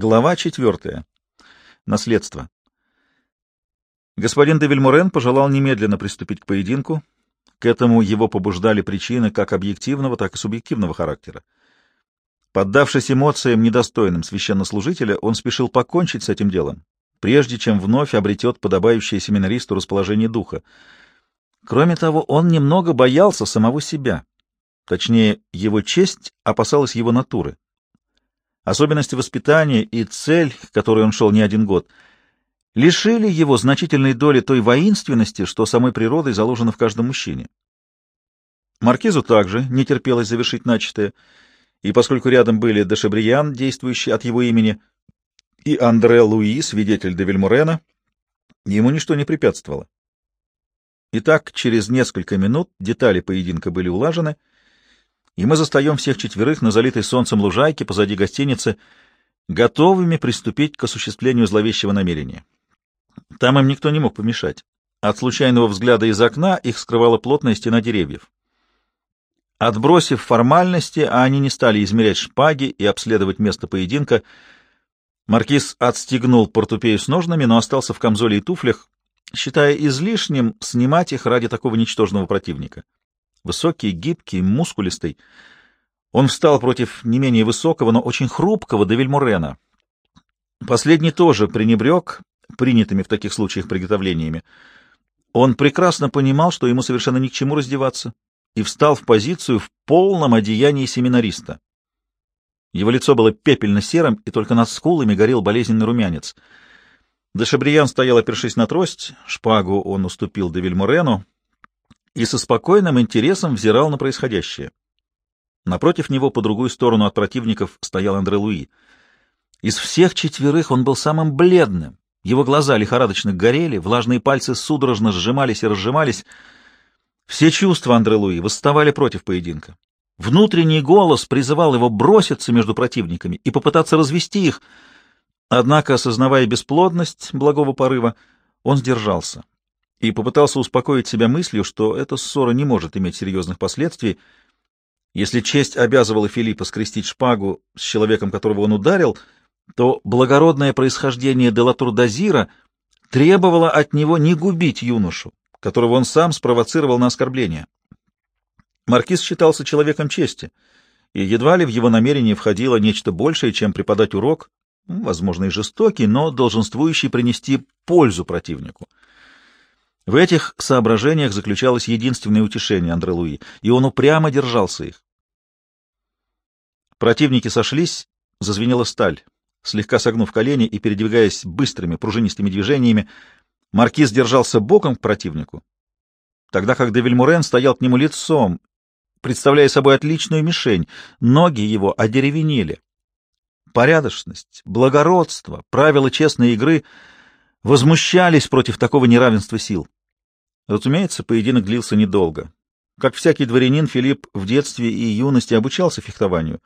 Глава четвертая. Наследство. Господин де Вильморен пожелал немедленно приступить к поединку. К этому его побуждали причины как объективного, так и субъективного характера. Поддавшись эмоциям, недостойным священнослужителя, он спешил покончить с этим делом, прежде чем вновь обретет подобающее семинаристу расположение духа. Кроме того, он немного боялся самого себя. Точнее, его честь опасалась его натуры. Особенности воспитания и цель, к которой он шел не один год, лишили его значительной доли той воинственности, что самой природой заложено в каждом мужчине. Маркизу также не терпелось завершить начатое, и поскольку рядом были Дешебриян, действующий от его имени, и Андре Луи, свидетель де Вильмурена, ему ничто не препятствовало. Итак, через несколько минут детали поединка были улажены — и мы застаем всех четверых на залитой солнцем лужайке позади гостиницы, готовыми приступить к осуществлению зловещего намерения. Там им никто не мог помешать. От случайного взгляда из окна их скрывала плотная стена деревьев. Отбросив формальности, а они не стали измерять шпаги и обследовать место поединка, маркиз отстегнул портупею с ножнами, но остался в камзоле и туфлях, считая излишним снимать их ради такого ничтожного противника. Высокий, гибкий, мускулистый. Он встал против не менее высокого, но очень хрупкого Девильмурена. Последний тоже пренебрег принятыми в таких случаях приготовлениями. Он прекрасно понимал, что ему совершенно ни к чему раздеваться, и встал в позицию в полном одеянии семинариста. Его лицо было пепельно-серым, и только над скулами горел болезненный румянец. Дешебриян стоял, опершись на трость, шпагу он уступил Девильмурену, и со спокойным интересом взирал на происходящее. Напротив него, по другую сторону от противников, стоял Андре Луи. Из всех четверых он был самым бледным. Его глаза лихорадочно горели, влажные пальцы судорожно сжимались и разжимались. Все чувства Андре Луи восставали против поединка. Внутренний голос призывал его броситься между противниками и попытаться развести их. Однако, осознавая бесплодность благого порыва, он сдержался и попытался успокоить себя мыслью, что эта ссора не может иметь серьезных последствий. Если честь обязывала Филиппа скрестить шпагу с человеком, которого он ударил, то благородное происхождение Делатур-Дазира требовало от него не губить юношу, которого он сам спровоцировал на оскорбление. Маркиз считался человеком чести, и едва ли в его намерение входило нечто большее, чем преподать урок, возможно, и жестокий, но долженствующий принести пользу противнику. В этих соображениях заключалось единственное утешение Андре Луи, и он упрямо держался их. Противники сошлись, зазвенела сталь. Слегка согнув колени и передвигаясь быстрыми пружинистыми движениями, маркиз держался боком к противнику, тогда как Девильмурен стоял к нему лицом, представляя собой отличную мишень, ноги его одеревенели. Порядочность, благородство, правила честной игры возмущались против такого неравенства сил. Разумеется, поединок длился недолго. Как всякий дворянин, Филипп в детстве и юности обучался фехтованию,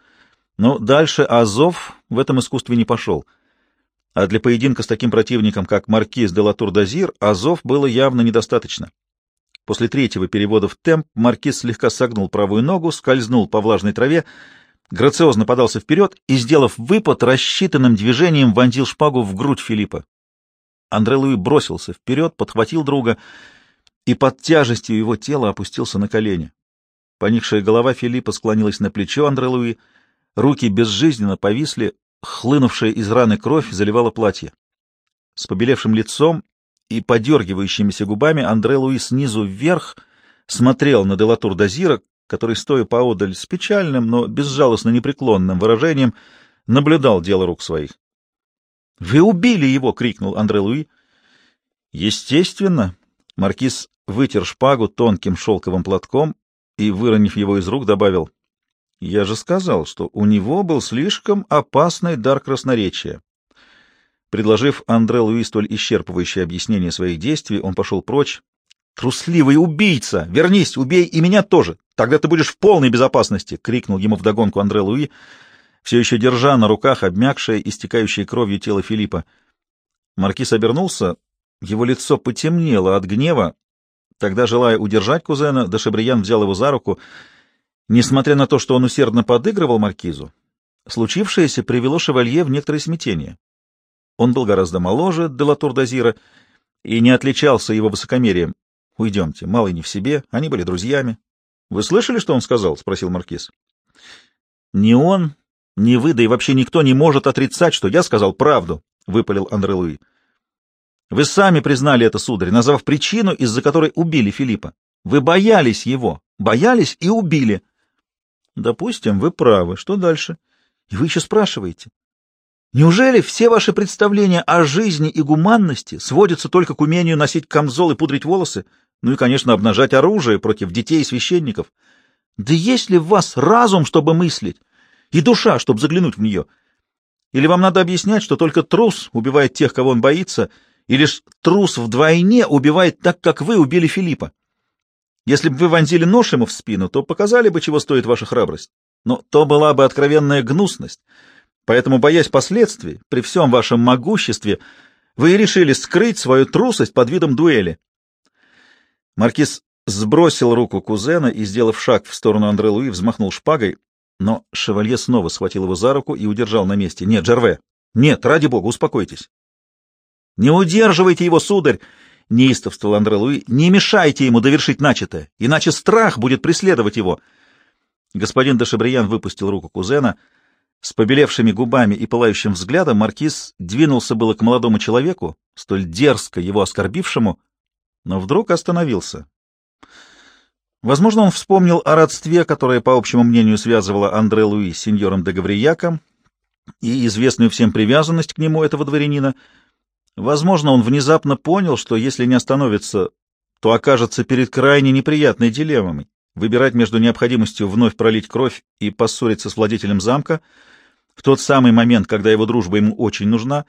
но дальше Азов в этом искусстве не пошел. А для поединка с таким противником, как маркиз де Латур-Дазир, Азов было явно недостаточно. После третьего перевода в темп маркиз слегка согнул правую ногу, скользнул по влажной траве, грациозно подался вперед и, сделав выпад, рассчитанным движением вонзил шпагу в грудь Филиппа. Андре Луи бросился вперед, подхватил друга — и под тяжестью его тела опустился на колени. Поникшая голова Филиппа склонилась на плечо Андре Луи, руки безжизненно повисли, хлынувшая из раны кровь заливала платье. С побелевшим лицом и подергивающимися губами Андре Луи снизу вверх смотрел на Делатур Дазира, который, стоя поодаль с печальным, но безжалостно непреклонным выражением, наблюдал дело рук своих. — Вы убили его! — крикнул Андре Луи. — Естественно, Маркиз вытер шпагу тонким шелковым платком и, выронив его из рук, добавил, «Я же сказал, что у него был слишком опасный дар красноречия». Предложив Андре Луи столь исчерпывающее объяснение своих действий, он пошел прочь. «Трусливый убийца! Вернись, убей и меня тоже! Тогда ты будешь в полной безопасности!» — крикнул ему вдогонку Андре Луи, все еще держа на руках обмякшее, истекающее кровью тело Филиппа. Маркиз обернулся, его лицо потемнело от гнева. Тогда, желая удержать кузена, Дашебриян взял его за руку. Несмотря на то, что он усердно подыгрывал маркизу, Случившееся привело шевалье в некоторое смятение. Он был гораздо моложе Делатур Дазира и не отличался его высокомерием. — Уйдемте, малый не в себе, они были друзьями. — Вы слышали, что он сказал? — спросил Маркиз. — Ни он, ни вы, да и вообще никто не может отрицать, что я сказал правду, — выпалил Андре Луи. — Вы сами признали это, сударь, назвав причину, из-за которой убили Филиппа. Вы боялись его, боялись и убили. — Допустим, вы правы. Что дальше? И вы еще спрашиваете. Неужели все ваши представления о жизни и гуманности сводятся только к умению носить камзол и пудрить волосы, ну и, конечно, обнажать оружие против детей и священников? Да есть ли в вас разум, чтобы мыслить, и душа, чтобы заглянуть в нее? Или вам надо объяснять, что только трус убивает тех, кого он боится, и лишь трус вдвойне убивает так, как вы убили Филиппа? Если бы вы вонзили нож ему в спину, то показали бы, чего стоит ваша храбрость. Но то была бы откровенная гнусность — Поэтому, боясь последствий, при всем вашем могуществе, вы решили скрыть свою трусость под видом дуэли. Маркиз сбросил руку кузена и, сделав шаг в сторону Андре Луи, взмахнул шпагой, но шевалье снова схватил его за руку и удержал на месте. — Нет, Джерве! Нет, ради бога, успокойтесь! — Не удерживайте его, сударь! — неистовствовал Андре Луи. — Не мешайте ему довершить начатое, иначе страх будет преследовать его. Господин де Шабриян выпустил руку кузена — с побелевшими губами и пылающим взглядом маркиз двинулся было к молодому человеку, столь дерзко его оскорбившему, но вдруг остановился. Возможно, он вспомнил о родстве, которое, по общему мнению, связывало Андре Луи с сеньором де Гаврияком, и известную всем привязанность к нему этого дворянина. Возможно, он внезапно понял, что если не остановится, то окажется перед крайне неприятной дилеммой — выбирать между необходимостью вновь пролить кровь и поссориться с владетелем замка — в тот самый момент, когда его дружба ему очень нужна,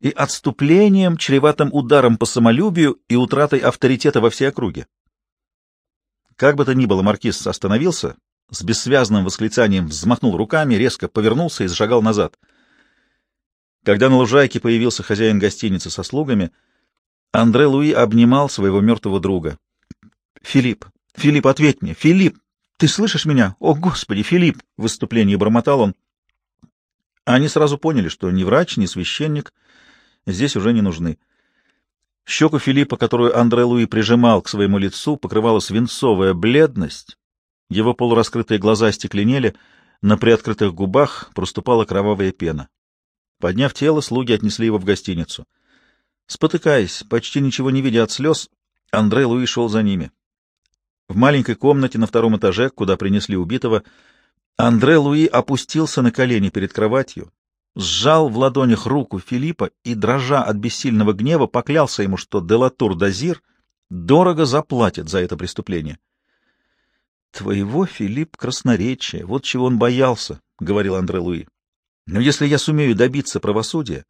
и отступлением, чреватым ударом по самолюбию и утратой авторитета во всей округе. Как бы то ни было, маркиз остановился, с бессвязным восклицанием взмахнул руками, резко повернулся и зашагал назад. Когда на лужайке появился хозяин гостиницы со слугами, Андре Луи обнимал своего мертвого друга. — Филипп, Филипп, ответь мне! Филипп, ты слышишь меня? О, Господи, Филипп! — в выступлении бормотал он. Они сразу поняли, что ни врач, ни священник здесь уже не нужны. Щеку Филиппа, которую Андре Луи прижимал к своему лицу, покрывала свинцовая бледность, его полураскрытые глаза стекленели, на приоткрытых губах проступала кровавая пена. Подняв тело, слуги отнесли его в гостиницу. Спотыкаясь, почти ничего не видя от слез, Андре Луи шел за ними. В маленькой комнате на втором этаже, куда принесли убитого, Андре Луи опустился на колени перед кроватью, сжал в ладонях руку Филиппа и, дрожа от бессильного гнева, поклялся ему, что Делатур Дазир дорого заплатит за это преступление. «Твоего, Филипп, красноречия, вот чего он боялся», — говорил Андре Луи. «Но если я сумею добиться правосудия,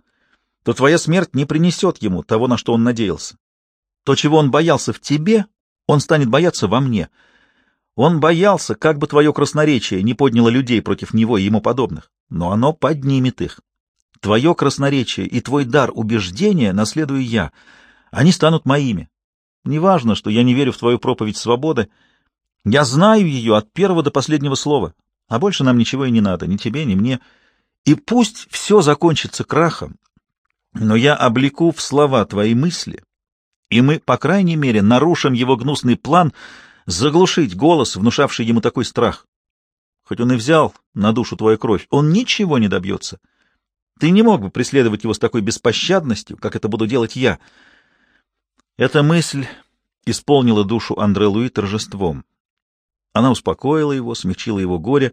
то твоя смерть не принесет ему того, на что он надеялся. То, чего он боялся в тебе, он станет бояться во мне». Он боялся, как бы твое красноречие не подняло людей против него и ему подобных, но оно поднимет их. Твое красноречие и твой дар убеждения наследую я. Они станут моими. Неважно, что я не верю в твою проповедь свободы. Я знаю ее от первого до последнего слова, а больше нам ничего и не надо, ни тебе, ни мне. И пусть все закончится крахом, но я облеку в слова твои мысли, и мы, по крайней мере, нарушим его гнусный план — заглушить голос, внушавший ему такой страх. Хоть он и взял на душу твою кровь, он ничего не добьется. Ты не мог бы преследовать его с такой беспощадностью, как это буду делать я. Эта мысль исполнила душу Андре Луи торжеством. Она успокоила его, смягчила его горе,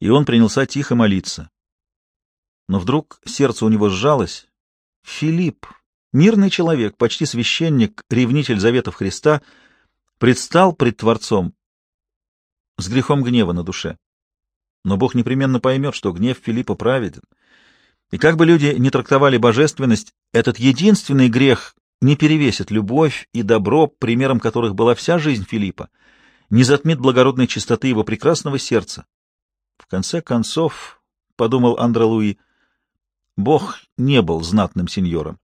и он принялся тихо молиться. Но вдруг сердце у него сжалось. Филипп, мирный человек, почти священник, ревнитель заветов Христа — предстал пред Творцом с грехом гнева на душе. Но Бог непременно поймет, что гнев Филиппа праведен. И как бы люди не трактовали божественность, этот единственный грех не перевесит любовь и добро, примером которых была вся жизнь Филиппа, не затмит благородной чистоты его прекрасного сердца. В конце концов, — подумал Андре Луи, — Бог не был знатным сеньором.